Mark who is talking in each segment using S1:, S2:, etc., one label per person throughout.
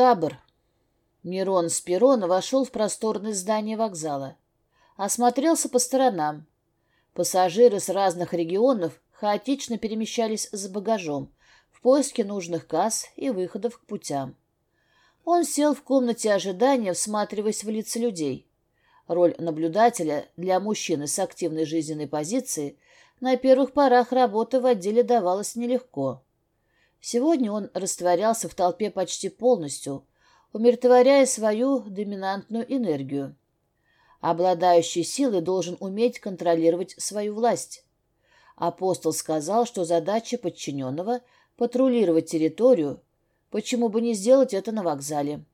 S1: Табор. Мирон с перрона вошел в просторное здание вокзала. Осмотрелся по сторонам. Пассажиры с разных регионов хаотично перемещались за багажом в поиске нужных касс и выходов к путям. Он сел в комнате ожидания, всматриваясь в лица людей. Роль наблюдателя для мужчины с активной жизненной позицией на первых порах работы в отделе давалась нелегко. Сегодня он растворялся в толпе почти полностью, умиротворяя свою доминантную энергию. Обладающий силой должен уметь контролировать свою власть. Апостол сказал, что задача подчиненного — патрулировать территорию, почему бы не сделать это на вокзале.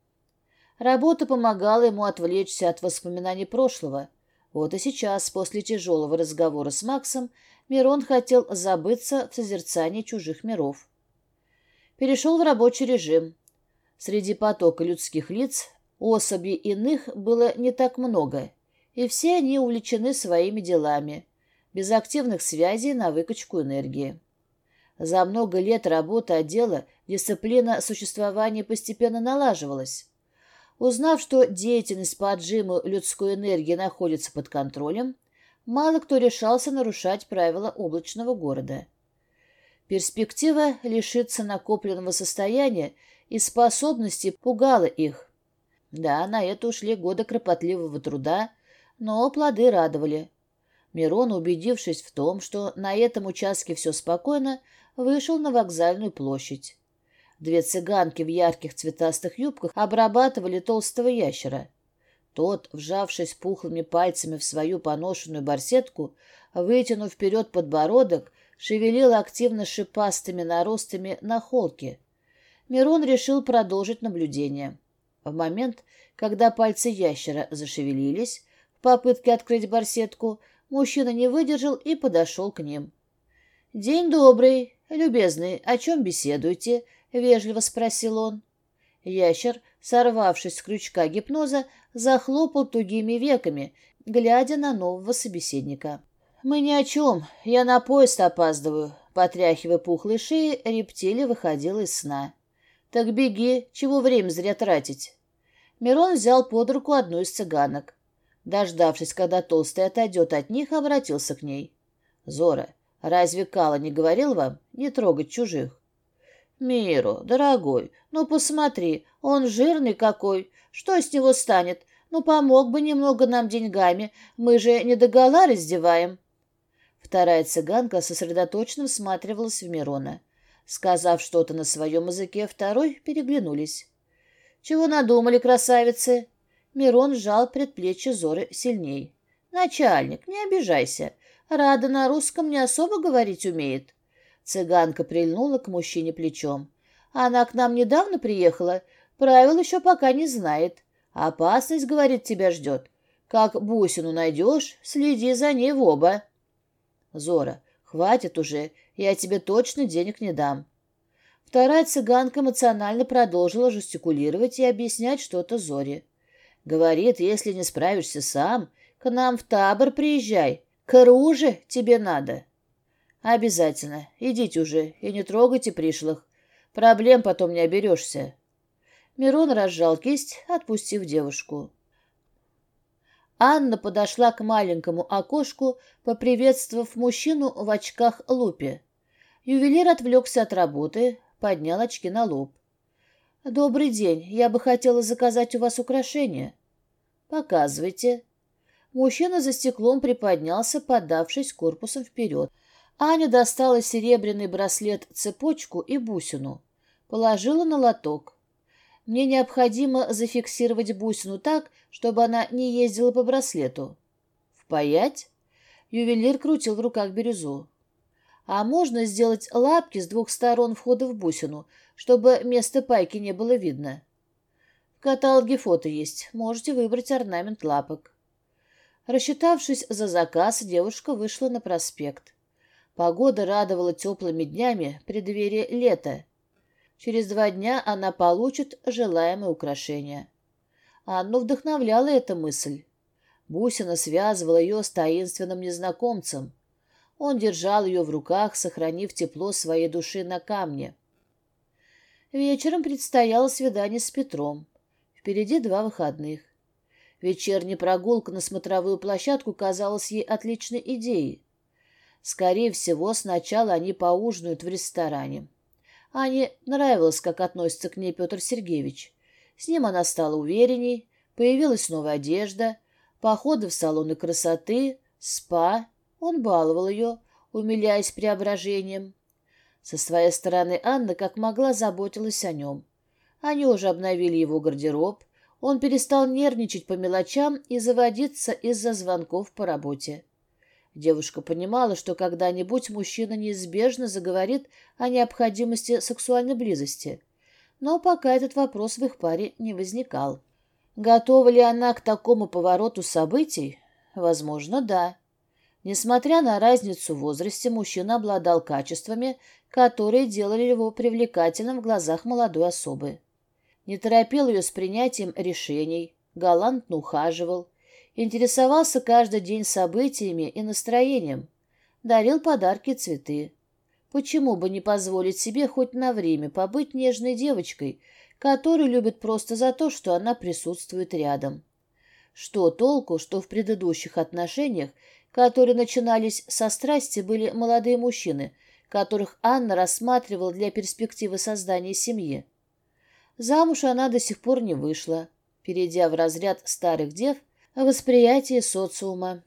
S1: Работа помогала ему отвлечься от воспоминаний прошлого. Вот и сейчас, после тяжелого разговора с Максом, Мирон хотел забыться в созерцании чужих миров. Перешел в рабочий режим. Среди потока людских лиц особей иных было не так много, и все они увлечены своими делами, без активных связей на выкачку энергии. За много лет работы отдела дисциплина существования постепенно налаживалась. Узнав, что деятельность по отжиму людской энергии находится под контролем, мало кто решался нарушать правила облачного города. Перспектива лишиться накопленного состояния и способности пугала их. Да, на это ушли годы кропотливого труда, но плоды радовали. Мирон, убедившись в том, что на этом участке все спокойно, вышел на вокзальную площадь. Две цыганки в ярких цветастых юбках обрабатывали толстого ящера. Тот, вжавшись пухлыми пальцами в свою поношенную барсетку, вытянув вперед подбородок, шевелил активно шипастыми наростами на холке. Мирон решил продолжить наблюдение. В момент, когда пальцы ящера зашевелились, в попытке открыть барсетку, мужчина не выдержал и подошел к ним. «День добрый, любезный, о чем беседуете?» — вежливо спросил он. Ящер, сорвавшись с крючка гипноза, захлопал тугими веками, глядя на нового собеседника. «Мы ни о чем. Я на поезд опаздываю». Потряхивая пухлой шеей, рептилия выходила из сна. «Так беги, чего время зря тратить?» Мирон взял под руку одну из цыганок. Дождавшись, когда толстый отойдет от них, обратился к ней. «Зора, разве Кала не говорил вам не трогать чужих?» «Миру, дорогой, ну посмотри, он жирный какой. Что с него станет? Ну, помог бы немного нам деньгами. Мы же не догола раздеваем». Вторая цыганка сосредоточенно всматривалась в Мирона. Сказав что-то на своем языке, второй переглянулись. «Чего надумали, красавицы?» Мирон сжал предплечье Зоры сильней. «Начальник, не обижайся. Рада на русском не особо говорить умеет». Цыганка прильнула к мужчине плечом. «Она к нам недавно приехала. Правил еще пока не знает. Опасность, говорит, тебя ждет. Как бусину найдешь, следи за ней в оба». «Зора, хватит уже, я тебе точно денег не дам». Вторая цыганка эмоционально продолжила жестикулировать и объяснять что-то Зоре. Говорит, если не справишься сам, к нам в табор приезжай. К оружию тебе надо. Обязательно. Идите уже и не трогайте пришлых. Проблем потом не оберешься. Мирон разжал кисть, отпустив девушку. Анна подошла к маленькому окошку, поприветствовав мужчину в очках лупе. Ювелир отвлекся от работы, поднял очки на лоб. «Добрый день. Я бы хотела заказать у вас украшения». «Показывайте». Мужчина за стеклом приподнялся, подавшись корпусом вперед. Аня достала серебряный браслет-цепочку и бусину. Положила на лоток. Мне необходимо зафиксировать бусину так, чтобы она не ездила по браслету. Впаять? Ювелир крутил в руках бирюзу. А можно сделать лапки с двух сторон входа в бусину, чтобы место пайки не было видно. В каталоге фото есть. Можете выбрать орнамент лапок. Рассчитавшись за заказ, девушка вышла на проспект. Погода радовала теплыми днями, преддверие лета. Через два дня она получит желаемое украшение. Анну вдохновляла эта мысль. Бусина связывала ее с таинственным незнакомцем. Он держал ее в руках, сохранив тепло своей души на камне. Вечером предстояло свидание с Петром. Впереди два выходных. Вечерняя прогулка на смотровую площадку казалась ей отличной идеей. Скорее всего, сначала они поужинают в ресторане. Ане нравилось, как относится к ней Петр Сергеевич. С ним она стала уверенней, появилась новая одежда, походы в салоны красоты, спа. Он баловал ее, умиляясь преображением. Со своей стороны Анна как могла заботилась о нем. Они уже обновили его гардероб, он перестал нервничать по мелочам и заводиться из-за звонков по работе. Девушка понимала, что когда-нибудь мужчина неизбежно заговорит о необходимости сексуальной близости, но пока этот вопрос в их паре не возникал. Готова ли она к такому повороту событий? Возможно, да. Несмотря на разницу в возрасте, мужчина обладал качествами, которые делали его привлекательным в глазах молодой особы. Не торопил ее с принятием решений, галантно ухаживал, интересовался каждый день событиями и настроением, дарил подарки цветы. Почему бы не позволить себе хоть на время побыть нежной девочкой, которую любит просто за то, что она присутствует рядом? Что толку, что в предыдущих отношениях, которые начинались со страсти, были молодые мужчины, которых Анна рассматривала для перспективы создания семьи? Замуж она до сих пор не вышла, перейдя в разряд старых дев о восприятии социума.